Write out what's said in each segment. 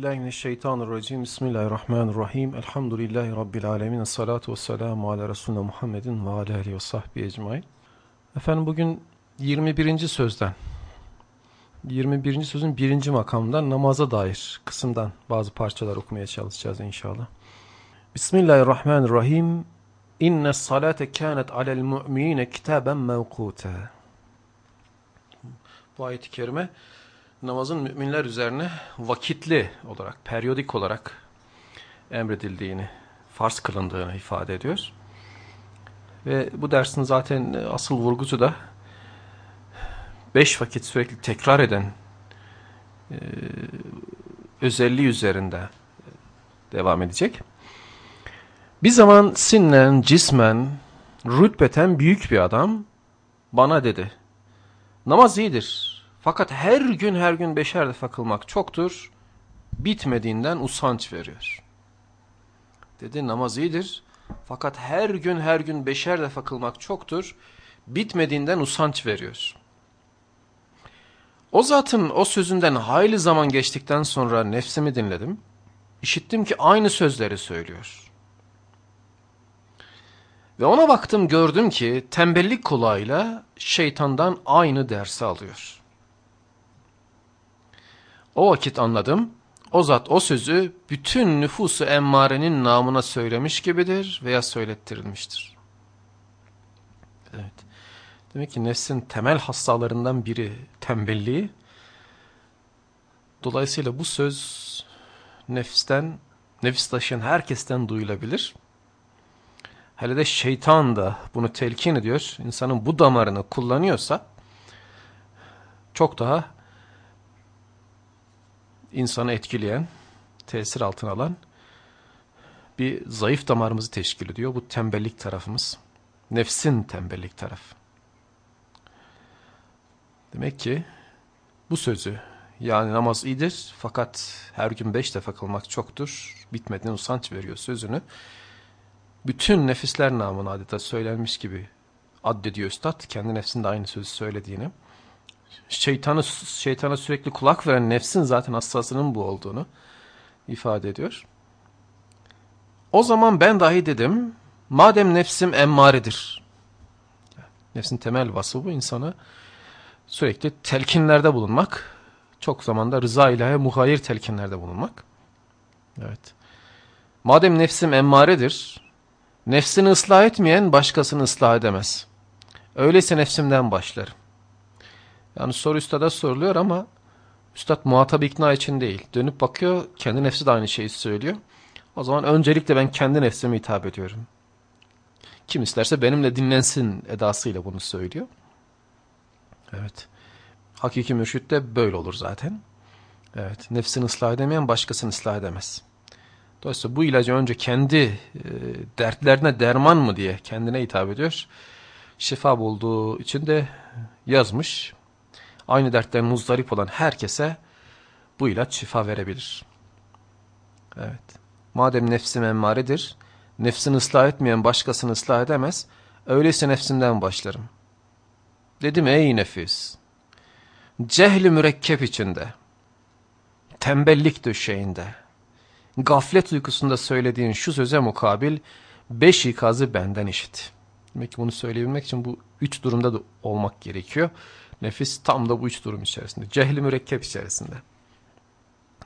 Euzubillahimineşşeytanirracim. Bismillahirrahmanirrahim. Elhamdülillahi Rabbil alemin. Salatu vesselamu ala Resulüne Muhammedin ve ala aleyhi ve sahbihi ecmain. Efendim bugün 21. sözden, 21. sözün birinci makamından namaza dair kısımdan bazı parçalar okumaya çalışacağız inşallah. Bismillahirrahmanirrahim. İnne salate kânet alel mu'minine kitaben mevkûte. Bu ayet-i kerime namazın müminler üzerine vakitli olarak, periyodik olarak emredildiğini, farz kılındığını ifade ediyor. Ve bu dersin zaten asıl vurgusu da beş vakit sürekli tekrar eden e, özelliği üzerinde devam edecek. Bir zaman sinnen, cismen, rütbeten büyük bir adam bana dedi. Namaz iyidir. Fakat her gün her gün beşer defa kılmak çoktur. Bitmediğinden usanç veriyor. Dedi namaz iyidir. Fakat her gün her gün beşer defa kılmak çoktur. Bitmediğinden usanç veriyor. O zatın o sözünden hayli zaman geçtikten sonra nefsimi dinledim. İşittim ki aynı sözleri söylüyor. Ve ona baktım gördüm ki tembellik kulağıyla şeytandan aynı dersi alıyor. O vakit anladım. O zat o sözü bütün nüfusu emmarenin namına söylemiş gibidir veya söylettirilmiştir. Evet. Demek ki nefsin temel hastalarından biri tembelliği. Dolayısıyla bu söz nefisten, nefis taşıyan herkesten duyulabilir. Hele de şeytan da bunu telkin ediyor. İnsanın bu damarını kullanıyorsa çok daha insanı etkileyen, tesir altına alan bir zayıf damarımızı teşkil ediyor. Bu tembellik tarafımız. Nefsin tembellik tarafı. Demek ki bu sözü yani namaz iyidir fakat her gün beş defa kılmak çoktur. Bitmeden usanç veriyor sözünü. Bütün nefisler namına adeta söylenmiş gibi addediyor üstad. Kendi nefsinde aynı sözü söylediğini şeytanı şeytana sürekli kulak veren nefsin zaten hastasının bu olduğunu ifade ediyor. O zaman ben dahi dedim, madem nefsim emmaredir. Nefsin temel vasfı bu insana sürekli telkinlerde bulunmak, çok zamanda rıza ilahe muhayir telkinlerde bulunmak. Evet. Madem nefsim emmaredir, nefsini ıslah etmeyen başkasını ıslah edemez. Öyleyse nefsimden başlarım. Yani soru üstada soruluyor ama üstad muhatap ikna için değil. Dönüp bakıyor kendi nefsi de aynı şeyi söylüyor. O zaman öncelikle ben kendi nefsime hitap ediyorum. Kim isterse benimle dinlensin edasıyla bunu söylüyor. Evet. Hakiki mürşit de böyle olur zaten. Evet. Nefsini ıslah edemeyen başkasını ıslah edemez. Dolayısıyla bu ilacı önce kendi e, dertlerine derman mı diye kendine hitap ediyor. Şifa bulduğu için de yazmış aynı dertten muzdarip olan herkese bu ilaç şifa verebilir. Evet. Madem nefsim emmaredir, nefsini ıslah etmeyen başkasını ıslah edemez, öyleyse nefsimden başlarım. Dedim ey nefis, cehli mürekkep içinde, tembellik döşeğinde, gaflet uykusunda söylediğin şu söze mukabil, beş ikazı benden işit. Demek ki bunu söyleyebilmek için bu üç durumda da olmak gerekiyor. Nefis tam da bu üç durum içerisinde. Cehli mürekkep içerisinde.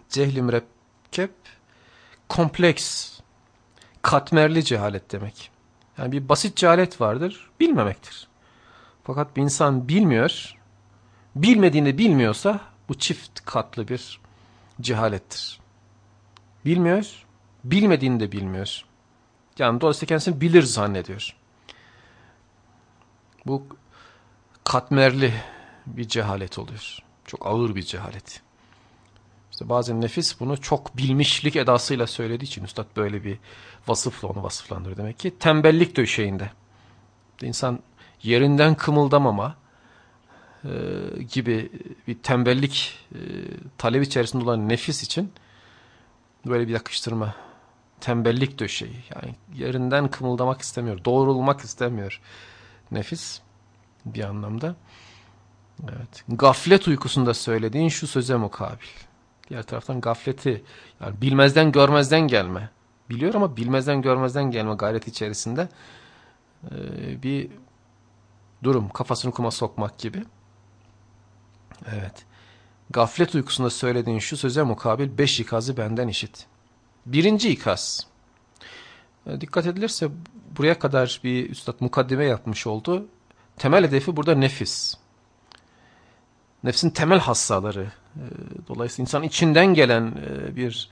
Cehli mürekkep kompleks, katmerli cehalet demek. Yani bir basit cehalet vardır, bilmemektir. Fakat bir insan bilmiyor, bilmediğini bilmiyorsa bu çift katlı bir cehalettir. Bilmiyor, bilmediğini de bilmiyor. Yani dolayısıyla kendisini bilir zannediyor. Bu katmerli bir cehalet oluyor. Çok ağır bir cehalet. İşte bazen nefis bunu çok bilmişlik edasıyla söylediği için üstad böyle bir vasıfla onu vasıflandırıyor demek ki. Tembellik döşeğinde. İnsan yerinden kımıldamama e, gibi bir tembellik e, talep içerisinde olan nefis için böyle bir yakıştırma. Tembellik döşeği. Yani yerinden kımıldamak istemiyor. Doğrulmak istemiyor nefis bir anlamda. Evet. Gaflet uykusunda söylediğin şu söze mukabil. Diğer taraftan gafleti yani bilmezden görmezden gelme. Biliyor ama bilmezden görmezden gelme gayret içerisinde ee, bir durum. Kafasını kuma sokmak gibi. Evet. Gaflet uykusunda söylediğin şu söze mukabil beş ikazı benden işit. Birinci ikaz. Ee, dikkat edilirse buraya kadar bir üstad mukaddime yapmış oldu. Temel hedefi burada nefis. Nefsin temel hassaları. Ee, dolayısıyla insan içinden gelen e, bir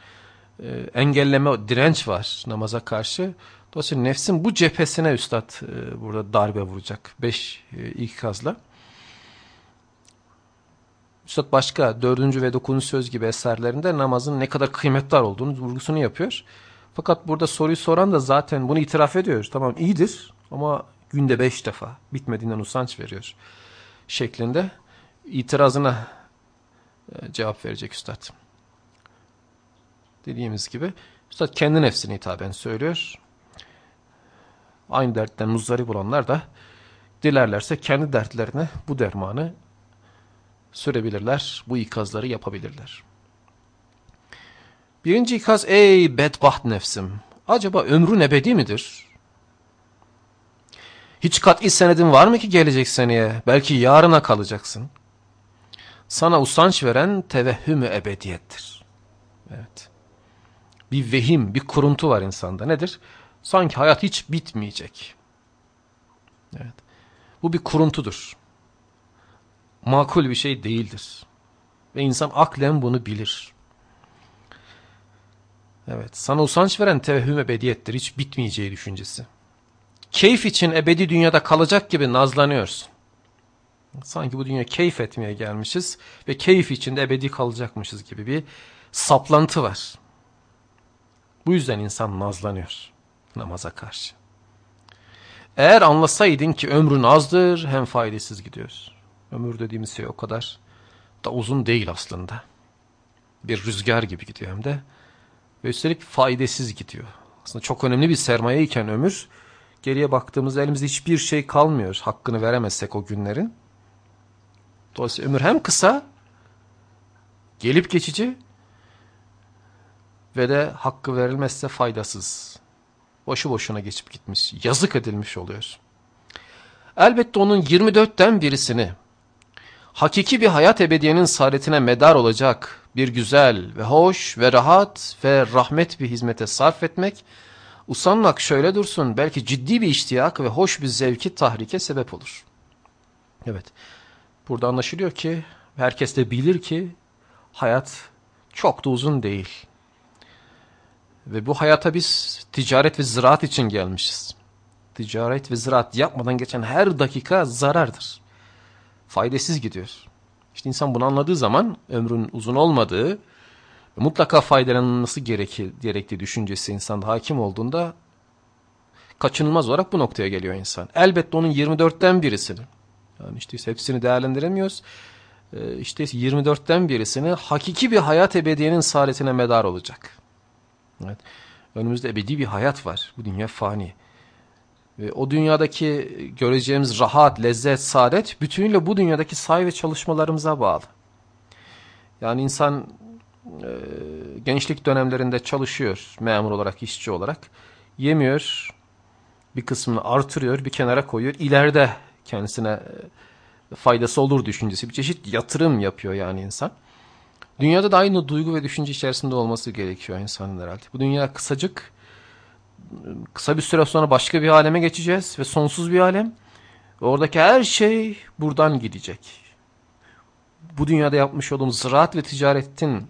e, engelleme, direnç var namaza karşı. Dolayısıyla nefsin bu cephesine üstad e, burada darbe vuracak. Beş ikazla. Üstad başka dördüncü ve dokuzuncu söz gibi eserlerinde namazın ne kadar kıymetli olduğunu vurgusunu yapıyor. Fakat burada soruyu soran da zaten bunu itiraf ediyor. Tamam iyidir ama günde beş defa bitmediğinden usanç veriyor şeklinde itirazına e, cevap verecek üstad. Dediğimiz gibi üstad kendi nefsine hitaben söylüyor. Aynı dertten muzdarip olanlar da dilerlerse kendi dertlerine bu dermanı sürebilirler, bu ikazları yapabilirler. Birinci ikaz, ey bedbaht nefsim, acaba ömrün ebedi midir? Hiç kat'i senedin var mı ki gelecek seneye? Belki yarına kalacaksın. Sana usanç veren tevehhümü ebediyettir. Evet. Bir vehim, bir kuruntu var insanda. Nedir? Sanki hayat hiç bitmeyecek. Evet. Bu bir kuruntudur. Makul bir şey değildir. Ve insan aklen bunu bilir. Evet, sana usanç veren tevehhüm ebediyettir, hiç bitmeyeceği düşüncesi. Keyif için ebedi dünyada kalacak gibi nazlanıyorsun. Sanki bu dünya keyif etmeye gelmişiz ve keyif içinde ebedi kalacakmışız gibi bir saplantı var. Bu yüzden insan nazlanıyor namaza karşı. Eğer anlasaydın ki ömrün azdır hem faydasız gidiyoruz. Ömür dediğimiz şey o kadar da uzun değil aslında. Bir rüzgar gibi gidiyor hem de. Ve üstelik faydasız gidiyor. Aslında çok önemli bir sermaye iken ömür. Geriye baktığımızda elimizde hiçbir şey kalmıyor. Hakkını veremezsek o günlerin. Dolayısıyla ömür hem kısa, gelip geçici ve de hakkı verilmezse faydasız. Boşu boşuna geçip gitmiş, yazık edilmiş oluyor. Elbette onun 24'ten birisini hakiki bir hayat ebediyenin saadetine medar olacak bir güzel ve hoş ve rahat ve rahmet bir hizmete sarf etmek, usanmak şöyle dursun belki ciddi bir iştiyak ve hoş bir zevki tahrike sebep olur. Evet, burada anlaşılıyor ki herkes de bilir ki hayat çok da uzun değil. Ve bu hayata biz ticaret ve ziraat için gelmişiz. Ticaret ve ziraat yapmadan geçen her dakika zarardır faydasız gidiyor. İşte insan bunu anladığı zaman ömrün uzun olmadığı, mutlaka faydalanılması gerekir, gerektiği düşüncesi insanda hakim olduğunda kaçınılmaz olarak bu noktaya geliyor insan. Elbette onun 24'ten birisini, yani işte hepsini değerlendiremiyoruz. Ee, işte 24'ten birisini hakiki bir hayat ebediyenin saadetine medar olacak. Evet. Önümüzde ebedi bir hayat var. Bu dünya fani. Ve o dünyadaki göreceğimiz rahat, lezzet, saadet bütünüyle bu dünyadaki say ve çalışmalarımıza bağlı. Yani insan e, gençlik dönemlerinde çalışıyor memur olarak, işçi olarak. Yemiyor, bir kısmını artırıyor, bir kenara koyuyor. İleride kendisine e, faydası olur düşüncesi. Bir çeşit yatırım yapıyor yani insan. Dünyada da aynı duygu ve düşünce içerisinde olması gerekiyor insanın herhalde. Bu dünya kısacık kısa bir süre sonra başka bir aleme geçeceğiz ve sonsuz bir alem. Oradaki her şey buradan gidecek. Bu dünyada yapmış olduğumuz ziraat ve ticaretin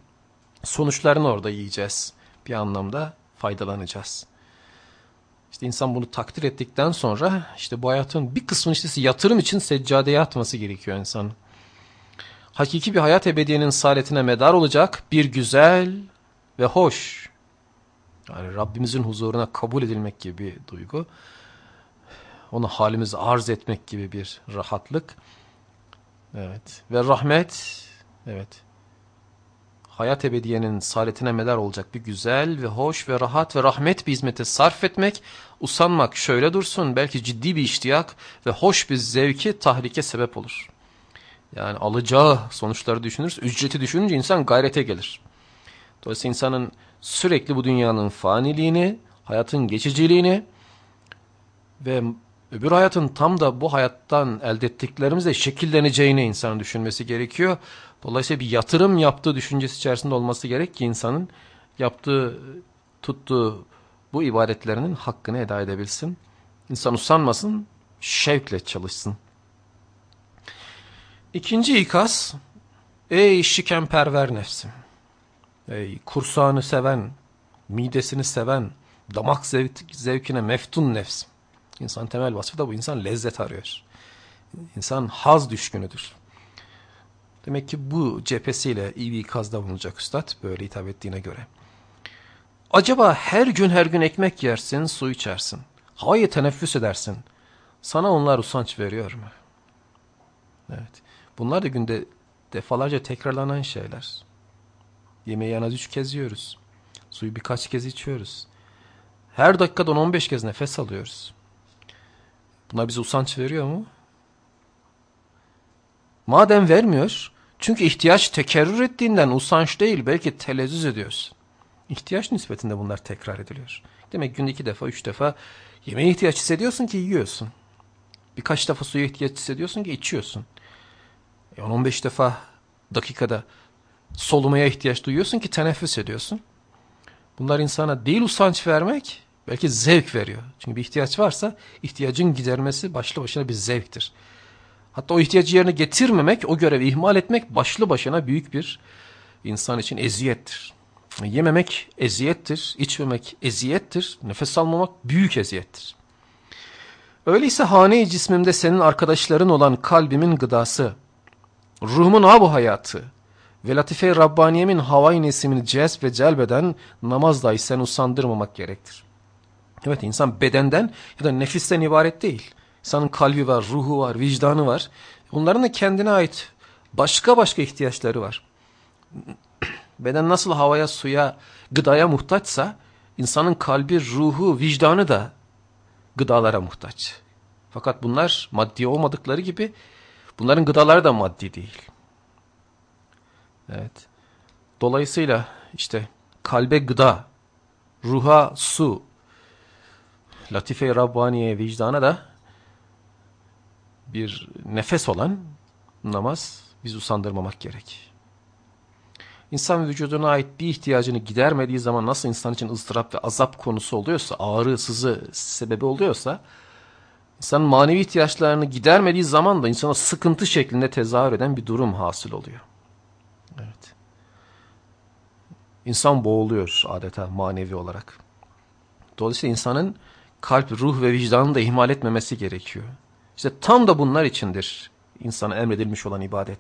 sonuçlarını orada yiyeceğiz. Bir anlamda faydalanacağız. İşte insan bunu takdir ettikten sonra işte bu hayatın bir kısmını işte yatırım için seccadeye atması gerekiyor insan. Hakiki bir hayat ebediyenin saadetine medar olacak bir güzel ve hoş yani Rabbimizin huzuruna kabul edilmek gibi bir duygu. Ona halimizi arz etmek gibi bir rahatlık. Evet. Ve rahmet. Evet. Hayat ebediyenin saadetine medar olacak bir güzel ve hoş ve rahat ve rahmet bir hizmete sarf etmek, usanmak şöyle dursun belki ciddi bir iştiyak ve hoş bir zevki tahrike sebep olur. Yani alacağı sonuçları düşünürüz, ücreti düşününce insan gayrete gelir. Dolayısıyla insanın sürekli bu dünyanın faniliğini, hayatın geçiciliğini ve öbür hayatın tam da bu hayattan elde ettiklerimizle şekilleneceğini insanın düşünmesi gerekiyor. Dolayısıyla bir yatırım yaptığı düşüncesi içerisinde olması gerek ki insanın yaptığı, tuttuğu bu ibadetlerinin hakkını eda edebilsin. İnsan usanmasın, şevkle çalışsın. İkinci ikaz, ey şikenperver nefsim, ey kursağını seven, midesini seven, damak zevk, zevkine meftun nefsim. İnsan temel vasfı da bu. İnsan lezzet arıyor. İnsan haz düşkünüdür. Demek ki bu cephesiyle iyi bir ikazda bulunacak üstad böyle hitap ettiğine göre. Acaba her gün her gün ekmek yersin, su içersin. Havayı teneffüs edersin. Sana onlar usanç veriyor mu? Evet. Bunlar da günde defalarca tekrarlanan şeyler. Yemeği en az üç kez yiyoruz. Suyu birkaç kez içiyoruz. Her dakikada 10-15 kez nefes alıyoruz. Bunlar bize usanç veriyor mu? Madem vermiyor, çünkü ihtiyaç tekerrür ettiğinden usanç değil belki telezzüz ediyorsun. İhtiyaç nispetinde bunlar tekrar ediliyor. Demek günde iki defa, üç defa yemeğe ihtiyaç hissediyorsun ki yiyorsun. Birkaç defa suya ihtiyaç hissediyorsun ki içiyorsun. 10-15 e, defa dakikada solumaya ihtiyaç duyuyorsun ki teneffüs ediyorsun. Bunlar insana değil usanç vermek, belki zevk veriyor. Çünkü bir ihtiyaç varsa ihtiyacın gidermesi başlı başına bir zevktir. Hatta o ihtiyacı yerine getirmemek, o görevi ihmal etmek başlı başına büyük bir insan için eziyettir. Yememek eziyettir, içmemek eziyettir, nefes almamak büyük eziyettir. Öyleyse hane-i cismimde senin arkadaşların olan kalbimin gıdası, ruhumun abu hayatı ve latife-i Rabbaniyemin havai nesimini cezb ve celbeden namaz sen usandırmamak gerektir. Evet insan bedenden ya da nefisten ibaret değil. İnsanın kalbi var, ruhu var, vicdanı var. Bunların da kendine ait başka başka ihtiyaçları var. Beden nasıl havaya, suya, gıdaya muhtaçsa insanın kalbi, ruhu, vicdanı da gıdalara muhtaç. Fakat bunlar maddi olmadıkları gibi bunların gıdaları da maddi değil. Evet. Dolayısıyla işte kalbe gıda, ruha su, latife-i Rabbaniye vicdana da bir nefes olan namaz biz usandırmamak gerek. İnsan vücuduna ait bir ihtiyacını gidermediği zaman nasıl insan için ızdırap ve azap konusu oluyorsa, ağrı, sızı sebebi oluyorsa, insanın manevi ihtiyaçlarını gidermediği zaman da insana sıkıntı şeklinde tezahür eden bir durum hasıl oluyor. Evet. İnsan boğuluyor adeta manevi olarak. Dolayısıyla insanın kalp, ruh ve vicdanını da ihmal etmemesi gerekiyor. İşte tam da bunlar içindir insana emredilmiş olan ibadet.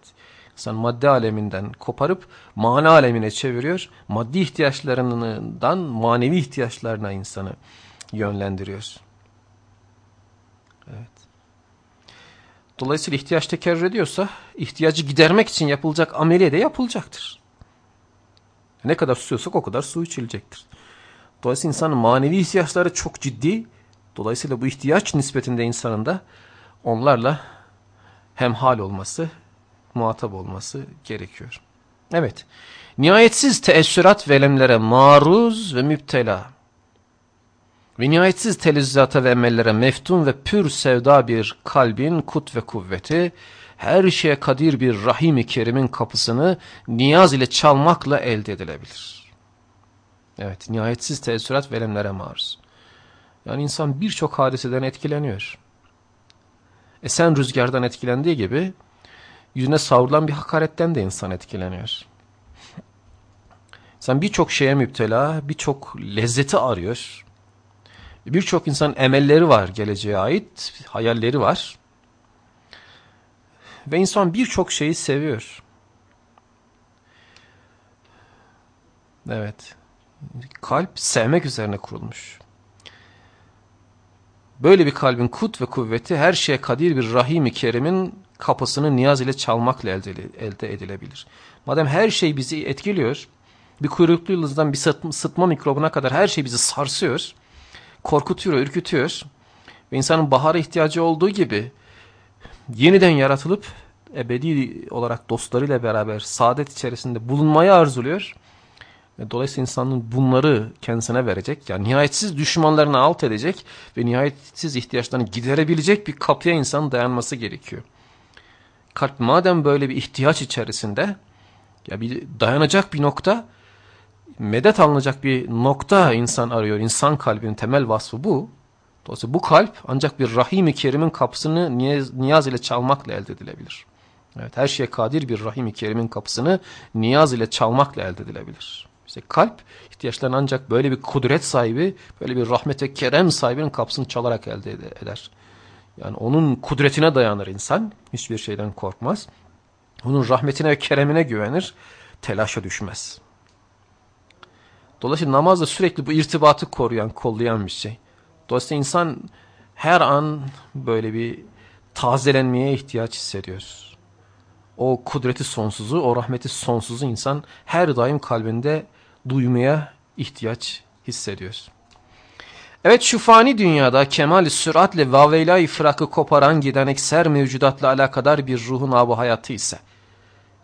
İnsan madde aleminden koparıp mana alemine çeviriyor. Maddi ihtiyaçlarından manevi ihtiyaçlarına insanı yönlendiriyor. Evet. Dolayısıyla ihtiyaç tekerrür ediyorsa ihtiyacı gidermek için yapılacak ameliye de yapılacaktır. Ne kadar susuyorsak o kadar su içilecektir. Dolayısıyla insanın manevi ihtiyaçları çok ciddi. Dolayısıyla bu ihtiyaç nispetinde insanın da onlarla hemhal olması, muhatap olması gerekiyor. Evet, nihayetsiz teessürat ve elemlere maruz ve müptela ve nihayetsiz telezzata ve emellere meftun ve pür sevda bir kalbin kut ve kuvveti, her şeye kadir bir rahim-i kerimin kapısını niyaz ile çalmakla elde edilebilir. Evet, nihayetsiz teessürat ve elemlere maruz. Yani insan birçok hadiseden etkileniyor. Esen rüzgardan etkilendiği gibi yüzüne savrulan bir hakaretten de insan etkileniyor. İnsan birçok şeye müptela, birçok lezzeti arıyor. Birçok insan emelleri var geleceğe ait, hayalleri var. Ve insan birçok şeyi seviyor. Evet. Kalp sevmek üzerine kurulmuş. Böyle bir kalbin kut ve kuvveti her şeye kadir bir rahim-i kerimin kapısını niyaz ile çalmakla elde, edilebilir. Madem her şey bizi etkiliyor, bir kuyruklu yıldızdan bir sıtma, sıtma mikrobuna kadar her şey bizi sarsıyor, korkutuyor, ürkütüyor ve insanın bahara ihtiyacı olduğu gibi yeniden yaratılıp ebedi olarak dostlarıyla beraber saadet içerisinde bulunmayı arzuluyor. Dolayısıyla insanın bunları kendisine verecek, yani nihayetsiz düşmanlarını alt edecek ve nihayetsiz ihtiyaçlarını giderebilecek bir kapıya insanın dayanması gerekiyor. Kalp madem böyle bir ihtiyaç içerisinde, ya bir dayanacak bir nokta, medet alınacak bir nokta insan arıyor. İnsan kalbinin temel vasfı bu. Dolayısıyla bu kalp ancak bir rahim-i kerimin kapısını niyaz, niyaz ile çalmakla elde edilebilir. Evet, her şeye kadir bir rahim-i kerimin kapısını niyaz ile çalmakla elde edilebilir. İşte kalp ihtiyaçlarını ancak böyle bir kudret sahibi, böyle bir rahmet ve kerem sahibinin kapısını çalarak elde eder. Yani onun kudretine dayanır insan, hiçbir şeyden korkmaz. Onun rahmetine ve keremine güvenir, telaşa düşmez. Dolayısıyla namazda sürekli bu irtibatı koruyan, kollayan bir şey. Dolayısıyla insan her an böyle bir tazelenmeye ihtiyaç hissediyor. O kudreti sonsuzu, o rahmeti sonsuzu insan her daim kalbinde duymaya ihtiyaç hissediyor. Evet şu fani dünyada kemal süratle vaveyla fırakı koparan giden ekser mevcudatla alakadar bir ruhun abu hayatı ise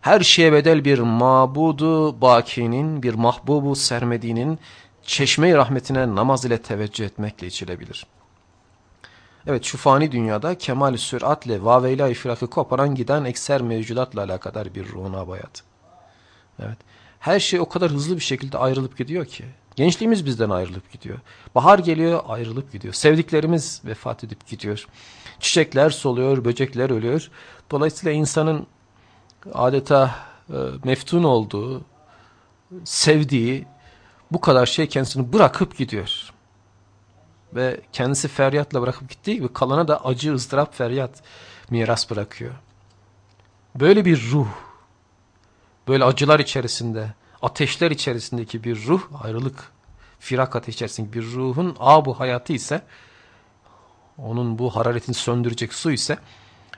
her şeye bedel bir mabudu bakinin, bir mahbubu sermediğinin çeşme rahmetine namaz ile teveccüh etmekle içilebilir. Evet şu fani dünyada kemal-i süratle vaveyla ifrakı koparan giden ekser mevcudatla alakadar bir ruhun abayatı. Evet. Her şey o kadar hızlı bir şekilde ayrılıp gidiyor ki. Gençliğimiz bizden ayrılıp gidiyor. Bahar geliyor ayrılıp gidiyor. Sevdiklerimiz vefat edip gidiyor. Çiçekler soluyor, böcekler ölüyor. Dolayısıyla insanın adeta e, meftun olduğu, sevdiği bu kadar şey kendisini bırakıp gidiyor. Ve kendisi feryatla bırakıp gittiği gibi kalana da acı, ızdırap, feryat miras bırakıyor. Böyle bir ruh, böyle acılar içerisinde, ateşler içerisindeki bir ruh, ayrılık, firak ateş içerisindeki bir ruhun abu hayatı ise, onun bu hararetini söndürecek su ise,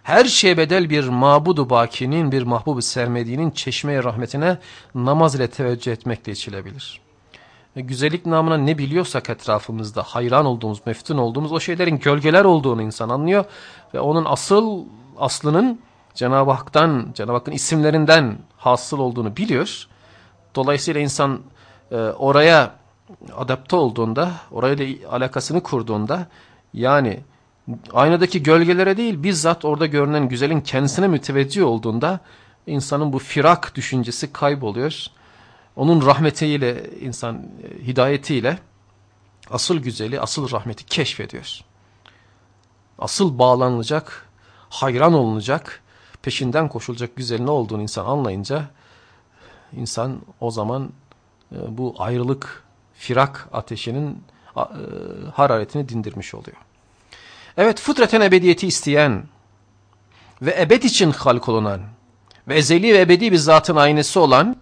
her şeye bedel bir mabudu bakinin, bir mahbubu sermediğinin çeşmeye rahmetine namaz ile teveccüh etmekle içilebilir. E, güzellik namına ne biliyorsak etrafımızda hayran olduğumuz, meftun olduğumuz o şeylerin gölgeler olduğunu insan anlıyor. Ve onun asıl aslının Cenab-ı Hak'tan, Cenab-ı Hakk'ın isimlerinden hasıl olduğunu biliyor. Dolayısıyla insan e, oraya adapte olduğunda, orayla alakasını kurduğunda yani aynadaki gölgelere değil bizzat orada görünen güzelin kendisine müteveccih olduğunda insanın bu firak düşüncesi kayboluyor. Onun rahmetiyle, insan e, hidayetiyle asıl güzeli, asıl rahmeti keşfediyor. Asıl bağlanılacak, hayran olunacak, peşinden koşulacak güzelin ne olduğunu insan anlayınca insan o zaman e, bu ayrılık, firak ateşinin e, hararetini dindirmiş oluyor. Evet fıtraten ebediyeti isteyen ve ebed için halk olunan ve ezeli ve ebedi bir zatın aynesi olan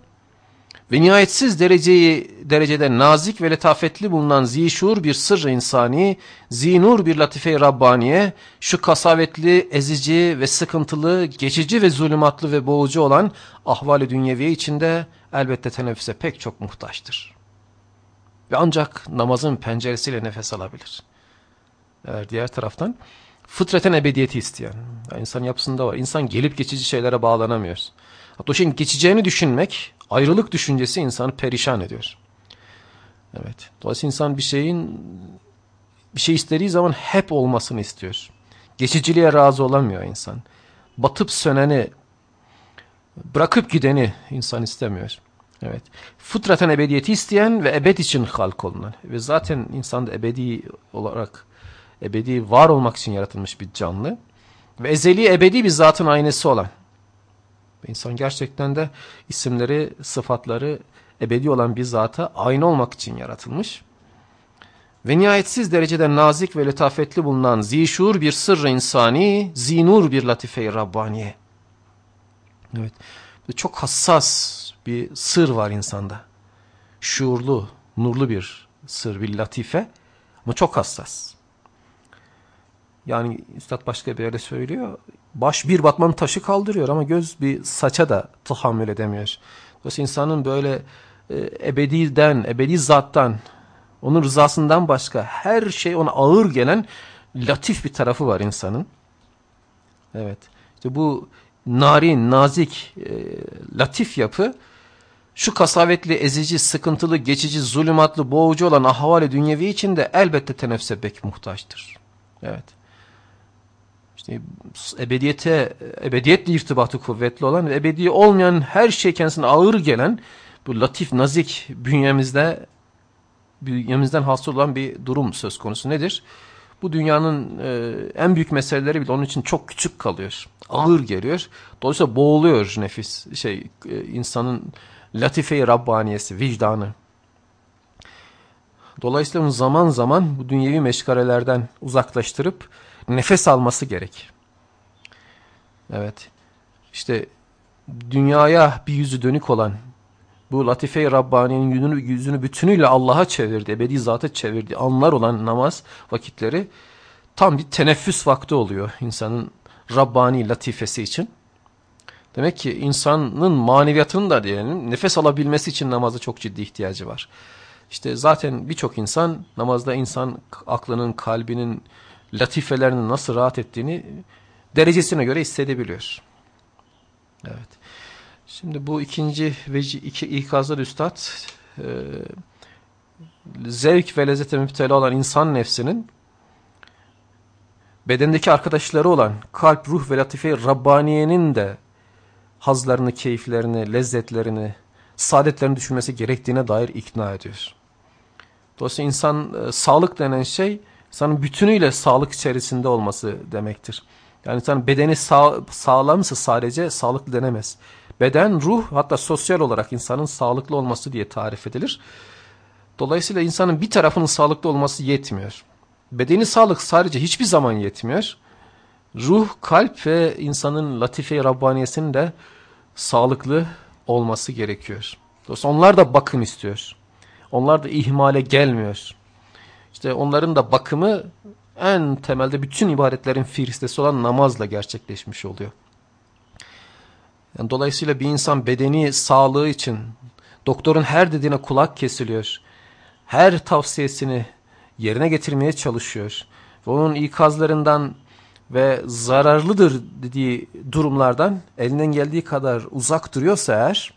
ve nihayetsiz dereceyi, derecede nazik ve letafetli bulunan zişur bir sırrı insani, zinur bir latife-i Rabbaniye, şu kasavetli, ezici ve sıkıntılı, geçici ve zulümatlı ve boğucu olan ahvali dünyeviye içinde elbette teneffüse pek çok muhtaçtır. Ve ancak namazın penceresiyle nefes alabilir. Evet, diğer taraftan fıtraten ebediyeti isteyen. Yani insan yapısında var. İnsan gelip geçici şeylere bağlanamıyor. Hatta o şeyin geçeceğini düşünmek, ayrılık düşüncesi insanı perişan ediyor. Evet. Dolayısıyla insan bir şeyin bir şey istediği zaman hep olmasını istiyor. Geçiciliğe razı olamıyor insan. Batıp söneni, bırakıp gideni insan istemiyor. Evet. Fıtraten ebediyeti isteyen ve ebed için halk olunan ve zaten insan da ebedi olarak ebedi var olmak için yaratılmış bir canlı ve ezeli ebedi bir zatın aynesi olan İnsan gerçekten de isimleri, sıfatları ebedi olan bir zata aynı olmak için yaratılmış. Ve nihayetsiz derecede nazik ve letafetli bulunan zişur bir sırrı insani, zinur bir latife-i Rabbaniye. Evet, çok hassas bir sır var insanda. Şuurlu, nurlu bir sır, bir latife ama çok hassas. Yani Üstad başka bir yerde söylüyor. Baş bir batman taşı kaldırıyor ama göz bir saça da tahammül edemiyor. Dolayısıyla insanın böyle e, ebediden, ebedi zattan, onun rızasından başka her şey ona ağır gelen latif bir tarafı var insanın. Evet. İşte bu narin, nazik, e, latif yapı şu kasavetli, ezici, sıkıntılı, geçici, zulümatlı, boğucu olan ahvali dünyevi için de elbette teneffüse bek muhtaçtır. Evet. İşte ebediyete, ebediyetle irtibatı kuvvetli olan ve ebedi olmayan her şey kendisine ağır gelen bu latif, nazik bünyemizde bünyemizden hasıl olan bir durum söz konusu nedir? Bu dünyanın e, en büyük meseleleri bile onun için çok küçük kalıyor. Ağır geliyor. Dolayısıyla boğuluyor nefis, şey e, insanın latife-i Rabbaniyesi, vicdanı. Dolayısıyla zaman zaman bu dünyevi meşgalelerden uzaklaştırıp nefes alması gerek. Evet. İşte dünyaya bir yüzü dönük olan bu Latife-i Rabbani'nin yüzünü, yüzünü bütünüyle Allah'a çevirdi, ebedi zata çevirdi anlar olan namaz vakitleri tam bir teneffüs vakti oluyor insanın Rabbani latifesi için. Demek ki insanın maneviyatının da diyelim nefes alabilmesi için namaza çok ciddi ihtiyacı var. İşte zaten birçok insan namazda insan aklının, kalbinin, latifelerinin nasıl rahat ettiğini derecesine göre hissedebiliyor. Evet. Şimdi bu ikinci veci, iki ikazlar üstad e, zevk ve lezzete müptela olan insan nefsinin bedendeki arkadaşları olan kalp, ruh ve latife Rabbaniye'nin de hazlarını, keyiflerini, lezzetlerini, saadetlerini düşünmesi gerektiğine dair ikna ediyor. Dolayısıyla insan e, sağlık denen şey insanın bütünüyle sağlık içerisinde olması demektir. Yani insan bedeni sağ, sağlamsa sadece sağlıklı denemez. Beden, ruh hatta sosyal olarak insanın sağlıklı olması diye tarif edilir. Dolayısıyla insanın bir tarafının sağlıklı olması yetmiyor. Bedeni sağlık sadece hiçbir zaman yetmiyor. Ruh, kalp ve insanın latife-i Rabbaniyesinin de sağlıklı olması gerekiyor. Dolayısıyla onlar da bakım istiyor. Onlar da ihmale gelmiyor. İşte onların da bakımı en temelde bütün ibadetlerin firistesi olan namazla gerçekleşmiş oluyor. Yani dolayısıyla bir insan bedeni sağlığı için doktorun her dediğine kulak kesiliyor. Her tavsiyesini yerine getirmeye çalışıyor. Ve onun ikazlarından ve zararlıdır dediği durumlardan elinden geldiği kadar uzak duruyorsa eğer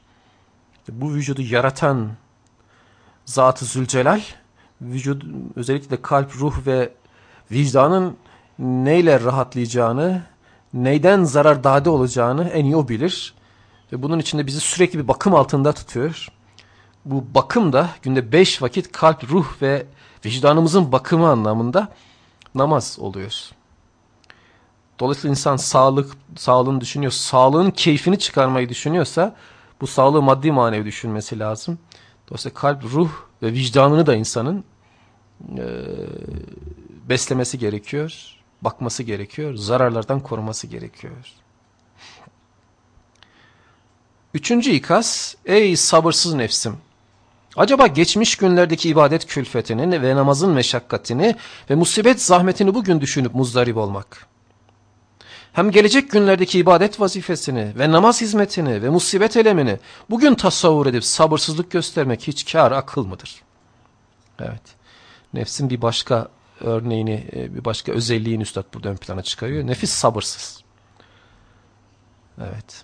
bu vücudu yaratan Zat-ı Zülcelal vücud özellikle kalp, ruh ve vicdanın neyle rahatlayacağını, neyden zarar dade olacağını en iyi o bilir. Ve bunun içinde bizi sürekli bir bakım altında tutuyor. Bu bakım da günde beş vakit kalp, ruh ve vicdanımızın bakımı anlamında namaz oluyor. Dolayısıyla insan sağlık, sağlığını düşünüyor, sağlığın keyfini çıkarmayı düşünüyorsa bu sağlığı maddi manevi düşünmesi lazım. Dolayısıyla kalp, ruh ve vicdanını da insanın e, beslemesi gerekiyor, bakması gerekiyor, zararlardan koruması gerekiyor. Üçüncü ikaz, ey sabırsız nefsim! Acaba geçmiş günlerdeki ibadet külfetini ve namazın meşakkatini ve musibet zahmetini bugün düşünüp muzdarip olmak. Hem gelecek günlerdeki ibadet vazifesini ve namaz hizmetini ve musibet elemini bugün tasavvur edip sabırsızlık göstermek hiç kar akıl mıdır? Evet. Nefsin bir başka örneğini, e, bir başka özelliğini üstad burada ön plana çıkarıyor. Nefis sabırsız. Evet.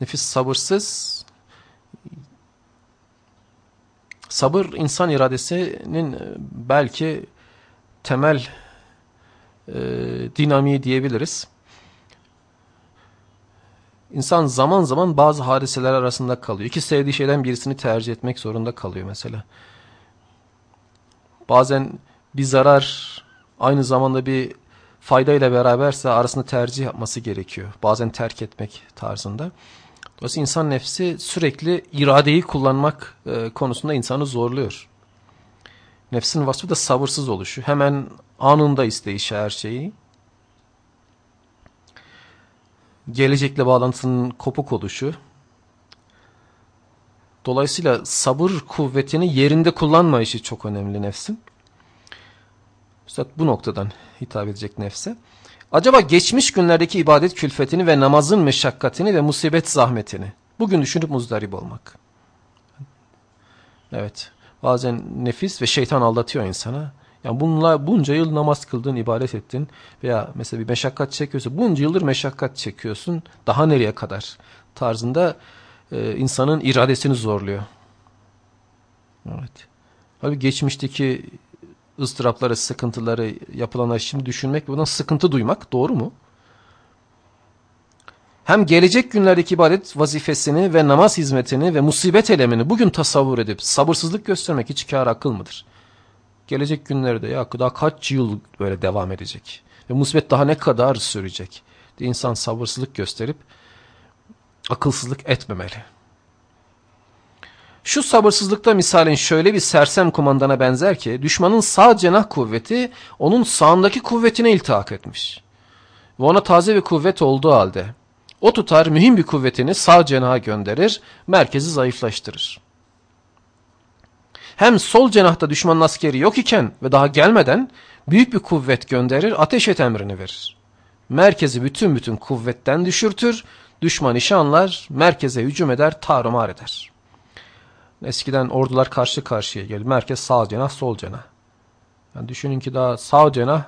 Nefis sabırsız. Sabır insan iradesinin e, belki temel e, dinamiği diyebiliriz. İnsan zaman zaman bazı hadiseler arasında kalıyor. İki sevdiği şeyden birisini tercih etmek zorunda kalıyor mesela. Bazen bir zarar aynı zamanda bir fayda ile beraberse arasında tercih yapması gerekiyor. Bazen terk etmek tarzında. Dolayısıyla insan nefsi sürekli iradeyi kullanmak e, konusunda insanı zorluyor. Nefsin vasfı da sabırsız oluşu. Hemen anında isteyişi her şeyi. Gelecekle bağlantısının kopuk oluşu. Dolayısıyla sabır kuvvetini yerinde kullanmayışı çok önemli nefsin. Üstad bu noktadan hitap edecek nefse. Acaba geçmiş günlerdeki ibadet külfetini ve namazın meşakkatini ve musibet zahmetini bugün düşünüp muzdarip olmak. Evet bazen nefis ve şeytan aldatıyor insana. Yani bununla bunca yıl namaz kıldın, ibadet ettin veya mesela bir meşakkat çekiyorsa bunca yıldır meşakkat çekiyorsun daha nereye kadar tarzında e, insanın iradesini zorluyor. Evet. Halbuki geçmişteki ıstırapları, sıkıntıları, yapılanları şimdi düşünmek ve bundan sıkıntı duymak doğru mu? Hem gelecek günlerdeki ibadet vazifesini ve namaz hizmetini ve musibet elemini bugün tasavvur edip sabırsızlık göstermek hiç kâr akıl mıdır? Gelecek günlerde ya daha kaç yıl böyle devam edecek? Ve musibet daha ne kadar sürecek? De insan sabırsızlık gösterip akılsızlık etmemeli. Şu sabırsızlıkta misalin şöyle bir sersem kumandana benzer ki düşmanın sağ cenah kuvveti onun sağındaki kuvvetine iltihak etmiş. Ve ona taze bir kuvvet olduğu halde o tutar mühim bir kuvvetini sağ cenaha gönderir, merkezi zayıflaştırır. Hem sol cenahta düşmanın askeri yok iken ve daha gelmeden büyük bir kuvvet gönderir, ateş et emrini verir. Merkezi bütün bütün kuvvetten düşürtür, düşman işi anlar, merkeze hücum eder, tarumar eder. Eskiden ordular karşı karşıya gelir. Merkez sağ cenah, sol cenah. Yani düşünün ki daha sağ cenah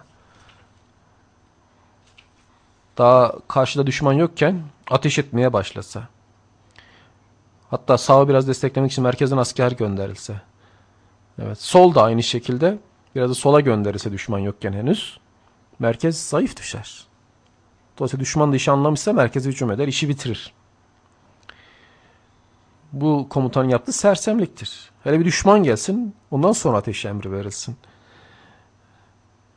daha karşıda düşman yokken ateş etmeye başlasa. Hatta sağı biraz desteklemek için merkezden asker gönderilse. Evet, sol da aynı şekilde biraz da sola gönderilse düşman yokken henüz merkez zayıf düşer. Dolayısıyla düşman da işi anlamışsa merkeze hücum eder, işi bitirir. Bu komutanın yaptığı sersemliktir. Hele bir düşman gelsin, ondan sonra ateş emri verilsin.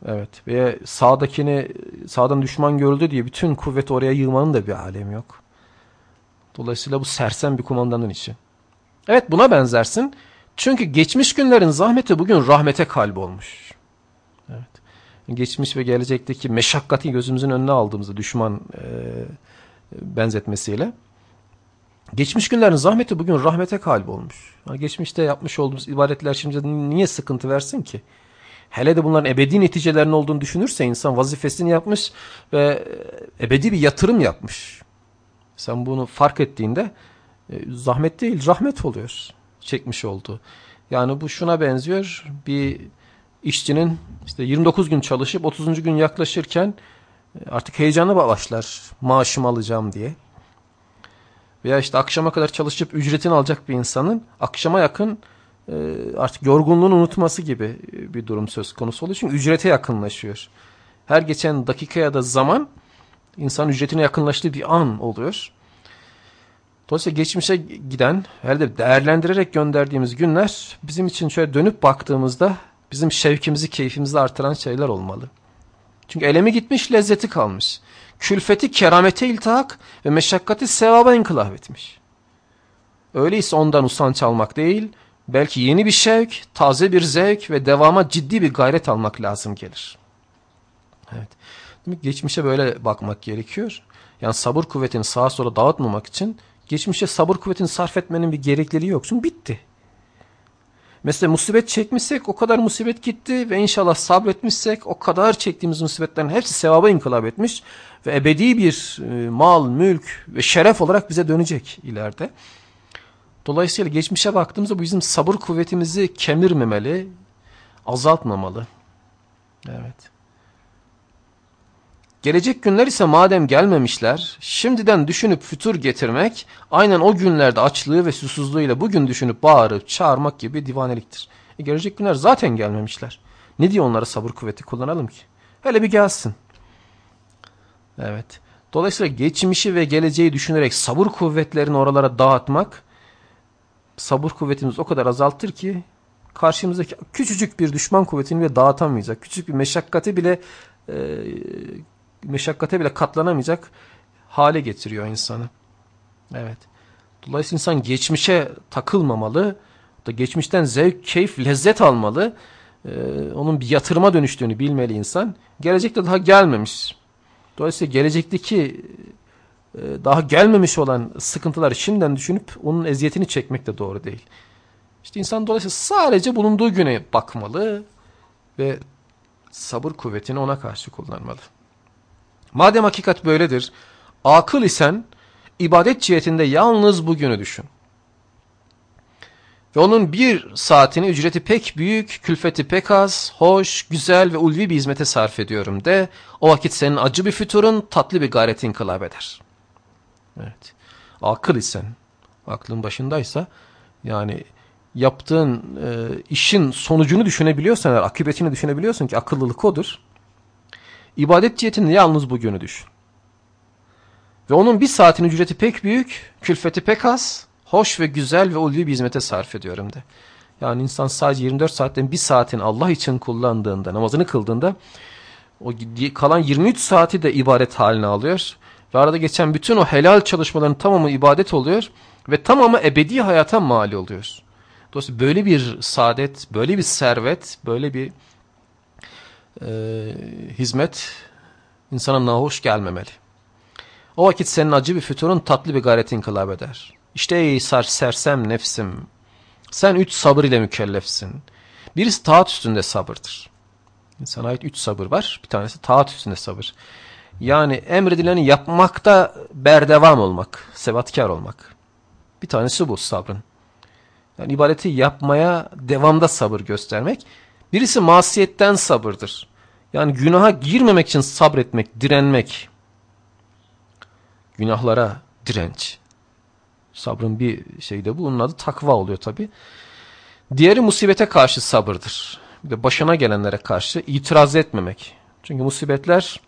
Evet. Ve sağdakini sağdan düşman görüldü diye bütün kuvvet oraya yığmanın da bir alemi yok. Dolayısıyla bu sersem bir kumandanın işi. Evet buna benzersin. Çünkü geçmiş günlerin zahmeti bugün rahmete kalbi olmuş. Evet. Geçmiş ve gelecekteki meşakkati gözümüzün önüne aldığımızda düşman e, benzetmesiyle. Geçmiş günlerin zahmeti bugün rahmete kalbi olmuş. geçmişte yapmış olduğumuz ibadetler şimdi niye sıkıntı versin ki? Hele de bunların ebedi neticelerinin olduğunu düşünürse insan vazifesini yapmış ve ebedi bir yatırım yapmış. Sen bunu fark ettiğinde e, zahmet değil rahmet oluyor çekmiş olduğu. Yani bu şuna benziyor bir işçinin işte 29 gün çalışıp 30. gün yaklaşırken e, artık heyecanı başlar maaşımı alacağım diye. Veya işte akşama kadar çalışıp ücretini alacak bir insanın akşama yakın e, artık yorgunluğunu unutması gibi bir durum söz konusu oluyor. Çünkü ücrete yakınlaşıyor. Her geçen dakika ya da zaman insan ücretine yakınlaştığı bir an oluyor. Dolayısıyla geçmişe giden, herhalde değerlendirerek gönderdiğimiz günler bizim için şöyle dönüp baktığımızda bizim şevkimizi, keyfimizi artıran şeyler olmalı. Çünkü elemi gitmiş, lezzeti kalmış. Külfeti keramete iltihak ve meşakkati sevaba inkılap etmiş. Öyleyse ondan usanç almak değil, belki yeni bir şevk, taze bir zevk ve devama ciddi bir gayret almak lazım gelir. Evet. Geçmişe böyle bakmak gerekiyor. Yani sabır kuvvetini sağa sola dağıtmamak için geçmişe sabır kuvvetini sarf etmenin bir gerekliliği yoksun. Bitti. Mesela musibet çekmişsek o kadar musibet gitti ve inşallah sabretmişsek o kadar çektiğimiz musibetlerin hepsi sevaba inkılap etmiş ve ebedi bir e, mal, mülk ve şeref olarak bize dönecek ileride. Dolayısıyla geçmişe baktığımızda bu bizim sabır kuvvetimizi kemirmemeli, azaltmamalı. Evet. Gelecek günler ise madem gelmemişler, şimdiden düşünüp fütur getirmek, aynen o günlerde açlığı ve susuzluğuyla bugün düşünüp bağırıp çağırmak gibi divaneliktir. E gelecek günler zaten gelmemişler. Ne diye onlara sabır kuvveti kullanalım ki? Hele bir gelsin. Evet. Dolayısıyla geçmişi ve geleceği düşünerek sabır kuvvetlerini oralara dağıtmak, sabır kuvvetimiz o kadar azaltır ki karşımızdaki küçücük bir düşman kuvvetini bile dağıtamayacak. Küçük bir meşakkate bile e, meşakkate bile katlanamayacak hale getiriyor insanı. Evet. Dolayısıyla insan geçmişe takılmamalı. Da geçmişten zevk, keyif, lezzet almalı. Ee, onun bir yatırıma dönüştüğünü bilmeli insan. Gelecekte daha gelmemiş. Dolayısıyla gelecekteki e, daha gelmemiş olan sıkıntıları şimdiden düşünüp onun eziyetini çekmek de doğru değil. İşte insan dolayısıyla sadece bulunduğu güne bakmalı ve sabır kuvvetini ona karşı kullanmalı. Madem hakikat böyledir, akıl isen ibadet cihetinde yalnız bugünü düşün. Ve onun bir saatini ücreti pek büyük, külfeti pek az, hoş, güzel ve ulvi bir hizmete sarf ediyorum de, o vakit senin acı bir füturun tatlı bir gayretin inkılap eder. Evet. Akıl isen, aklın başındaysa yani yaptığın e, işin sonucunu düşünebiliyorsan akıbetini düşünebiliyorsun ki akıllılık odur. İbadet cihetinde yalnız bu yönü düşün. Ve onun bir saatin ücreti pek büyük, külfeti pek az, hoş ve güzel ve ulvi bir hizmete sarf ediyorum de. Yani insan sadece 24 saatten bir saatin Allah için kullandığında, namazını kıldığında o kalan 23 saati de ibadet haline alıyor. Ve arada geçen bütün o helal çalışmaların tamamı ibadet oluyor ve tamamı ebedi hayata mal oluyor. Dolayısıyla böyle bir saadet, böyle bir servet, böyle bir e, hizmet insana nahoş gelmemeli. O vakit senin acı bir füturun tatlı bir gayretin kılab eder. İşte ey sar sersem nefsim, sen üç sabır ile mükellefsin. Birisi taat üstünde sabırdır. İnsana ait üç sabır var. Bir tanesi taat üstünde sabır. Yani emredileni yapmakta berdevam olmak, sebatkar olmak. Bir tanesi bu sabrın. Yani ibadeti yapmaya devamda sabır göstermek. Birisi masiyetten sabırdır. Yani günaha girmemek için sabretmek, direnmek. Günahlara direnç. Sabrın bir şeyi de bu. Bunun adı takva oluyor tabi. Diğeri musibete karşı sabırdır. Bir de başına gelenlere karşı itiraz etmemek. Çünkü musibetler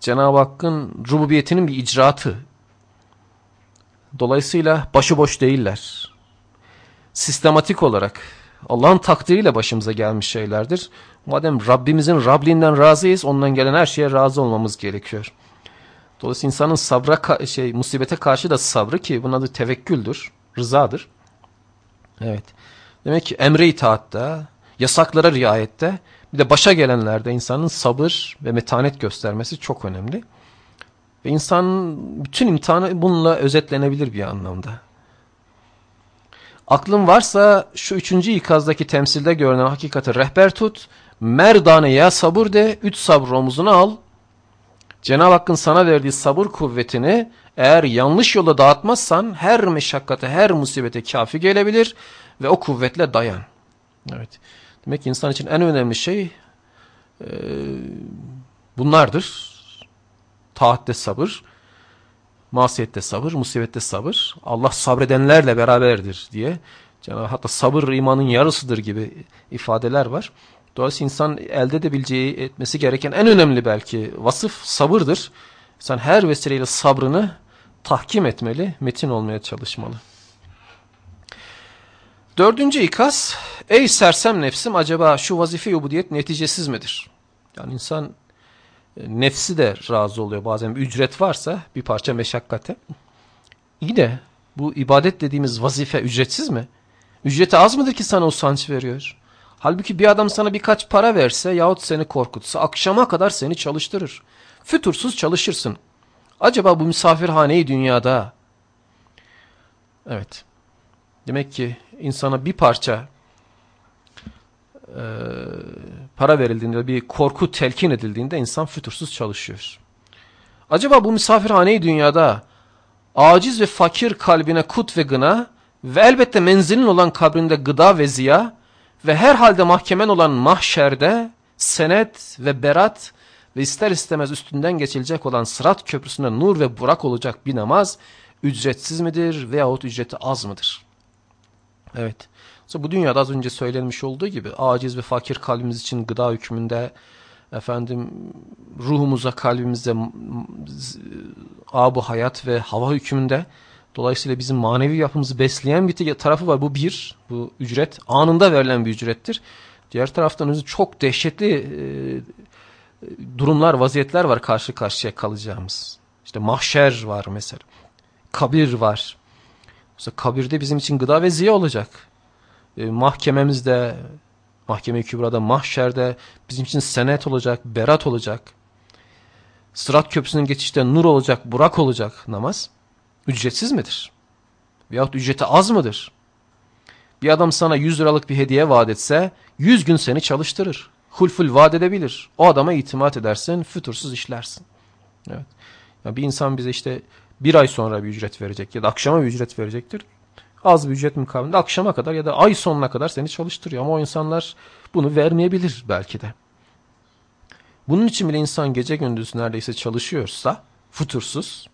Cenab-ı Hakk'ın rububiyetinin bir icraatı. Dolayısıyla başıboş değiller. Sistematik olarak Allah'ın takdiriyle başımıza gelmiş şeylerdir. Madem Rabbimizin Rabliğinden razıyız, ondan gelen her şeye razı olmamız gerekiyor. Dolayısıyla insanın sabra şey musibete karşı da sabrı ki bunun adı tevekküldür, rızadır. Evet. Demek ki emre itaatta, yasaklara riayette, bir de başa gelenlerde insanın sabır ve metanet göstermesi çok önemli. Ve insanın bütün imtihanı bununla özetlenebilir bir anlamda. Aklın varsa şu üçüncü ikazdaki temsilde görünen hakikati rehber tut. Merdane ya sabır de, üç sabır omuzuna al. Cenab-ı Hakk'ın sana verdiği sabır kuvvetini eğer yanlış yola dağıtmazsan her meşakkate, her musibete kafi gelebilir ve o kuvvetle dayan. Evet. Demek ki insan için en önemli şey e, bunlardır. Taatte sabır, masiyette sabır, musibette sabır. Allah sabredenlerle beraberdir diye. Cenab-ı hatta sabır imanın yarısıdır gibi ifadeler var. Dolayısıyla insan elde edebileceği, etmesi gereken en önemli belki vasıf sabırdır. İnsan her vesileyle sabrını tahkim etmeli, metin olmaya çalışmalı. Dördüncü ikaz, ey sersem nefsim acaba şu vazife ubudiyet neticesiz midir? Yani insan nefsi de razı oluyor bazen ücret varsa bir parça meşakkate. İyi de bu ibadet dediğimiz vazife ücretsiz mi? Ücreti az mıdır ki sana usanç veriyor? Halbuki bir adam sana birkaç para verse yahut seni korkutsa akşama kadar seni çalıştırır. Fütursuz çalışırsın. Acaba bu misafirhaneyi dünyada? Evet. Demek ki insana bir parça e, para verildiğinde, bir korku telkin edildiğinde insan fütursuz çalışıyor. Acaba bu misafirhaneyi dünyada aciz ve fakir kalbine kut ve gına ve elbette menzilin olan kabrinde gıda ve ziya ve herhalde mahkemen olan mahşerde senet ve berat ve ister istemez üstünden geçilecek olan sırat köprüsünde nur ve burak olacak bir namaz ücretsiz midir veyahut ücreti az mıdır? Evet. Bu dünyada az önce söylenmiş olduğu gibi aciz ve fakir kalbimiz için gıda hükmünde efendim ruhumuza kalbimize abu hayat ve hava hükmünde Dolayısıyla bizim manevi yapımızı besleyen bir tarafı var. Bu bir, bu ücret anında verilen bir ücrettir. Diğer taraftan çok dehşetli e, durumlar, vaziyetler var karşı karşıya kalacağımız. İşte mahşer var mesela. Kabir var. Mesela kabirde bizim için gıda ve ziya olacak. E, mahkememizde, mahkeme-i kübrada, mahşerde bizim için senet olacak, berat olacak. Sırat köprüsünün geçişte nur olacak, burak olacak namaz ücretsiz midir? Veyahut ücreti az mıdır? Bir adam sana 100 liralık bir hediye vaat etse 100 gün seni çalıştırır. Hulful vaat edebilir. O adama itimat edersin, fütursuz işlersin. Evet. Ya bir insan bize işte bir ay sonra bir ücret verecek ya da akşama bir ücret verecektir. Az bir ücret mukabilinde akşama kadar ya da ay sonuna kadar seni çalıştırıyor. Ama o insanlar bunu vermeyebilir belki de. Bunun için bile insan gece gündüz neredeyse çalışıyorsa, futursuz,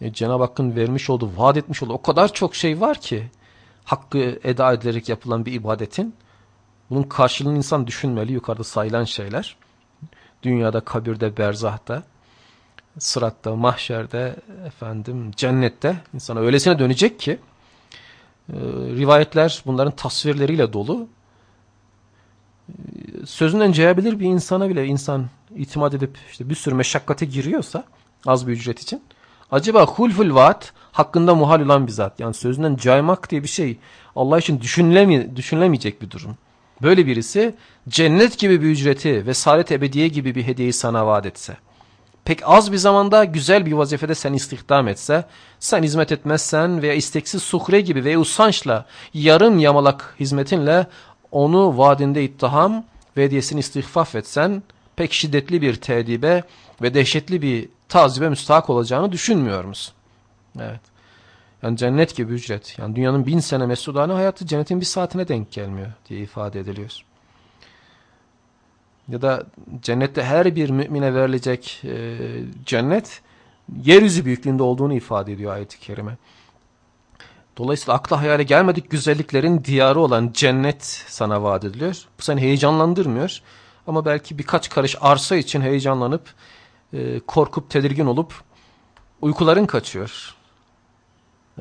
E, Cenab-ı Hakk'ın vermiş olduğu, vaat etmiş olduğu o kadar çok şey var ki hakkı eda edilerek yapılan bir ibadetin bunun karşılığını insan düşünmeli yukarıda sayılan şeyler. Dünyada, kabirde, berzahta, sıratta, mahşerde, efendim cennette insana öylesine dönecek ki rivayetler bunların tasvirleriyle dolu. E, sözünden cayabilir bir insana bile insan itimat edip işte bir sürü meşakkate giriyorsa az bir ücret için acaba hulful vaat hakkında muhal olan bir zat. Yani sözünden caymak diye bir şey Allah için düşünülemi, düşünülemeyecek bir durum. Böyle birisi cennet gibi bir ücreti ve saadet ebediye gibi bir hediyeyi sana vaat etse pek az bir zamanda güzel bir vazifede sen istihdam etse, sen hizmet etmezsen veya isteksiz suhre gibi ve usançla, yarım yamalak hizmetinle onu vaadinde ittiham ve hediyesini istihfaf etsen, pek şiddetli bir tedibe ve dehşetli bir tazibe müstahak olacağını düşünmüyor musun? Evet. Yani cennet gibi ücret. Yani dünyanın bin sene mesudane hayatı cennetin bir saatine denk gelmiyor diye ifade ediliyor ya da cennette her bir mümine verilecek e, cennet yeryüzü büyüklüğünde olduğunu ifade ediyor ayet-i kerime. Dolayısıyla akla hayale gelmedik güzelliklerin diyarı olan cennet sana vaat ediliyor. Bu seni heyecanlandırmıyor. Ama belki birkaç karış arsa için heyecanlanıp, e, korkup, tedirgin olup uykuların kaçıyor.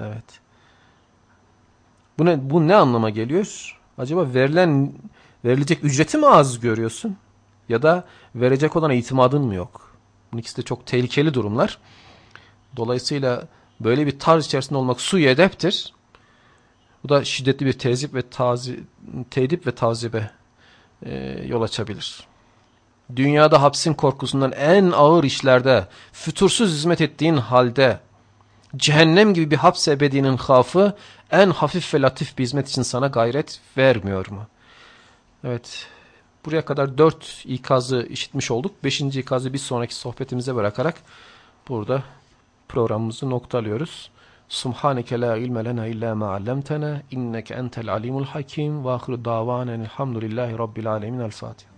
Evet. Bu ne, bu ne anlama geliyor? Acaba verilen verilecek ücreti mi az görüyorsun? Ya da verecek olan itimadın mı yok? Bu ikisi de çok tehlikeli durumlar. Dolayısıyla böyle bir tarz içerisinde olmak suyu edeptir. Bu da şiddetli bir tezip ve tazi, tedip ve tazibe e, yol açabilir. Dünyada hapsin korkusundan en ağır işlerde fütursuz hizmet ettiğin halde cehennem gibi bir hapse ebedinin hafı en hafif ve latif bir hizmet için sana gayret vermiyor mu? Evet Buraya kadar dört ikazı işitmiş olduk. Beşinci ikazı bir sonraki sohbetimize bırakarak burada programımızı noktalıyoruz. Subhaneke la ilme lena illa ma allamtana inneke entel alimul hakim ve ahiru davanen elhamdülillahi rabbil alemin el Fatiha.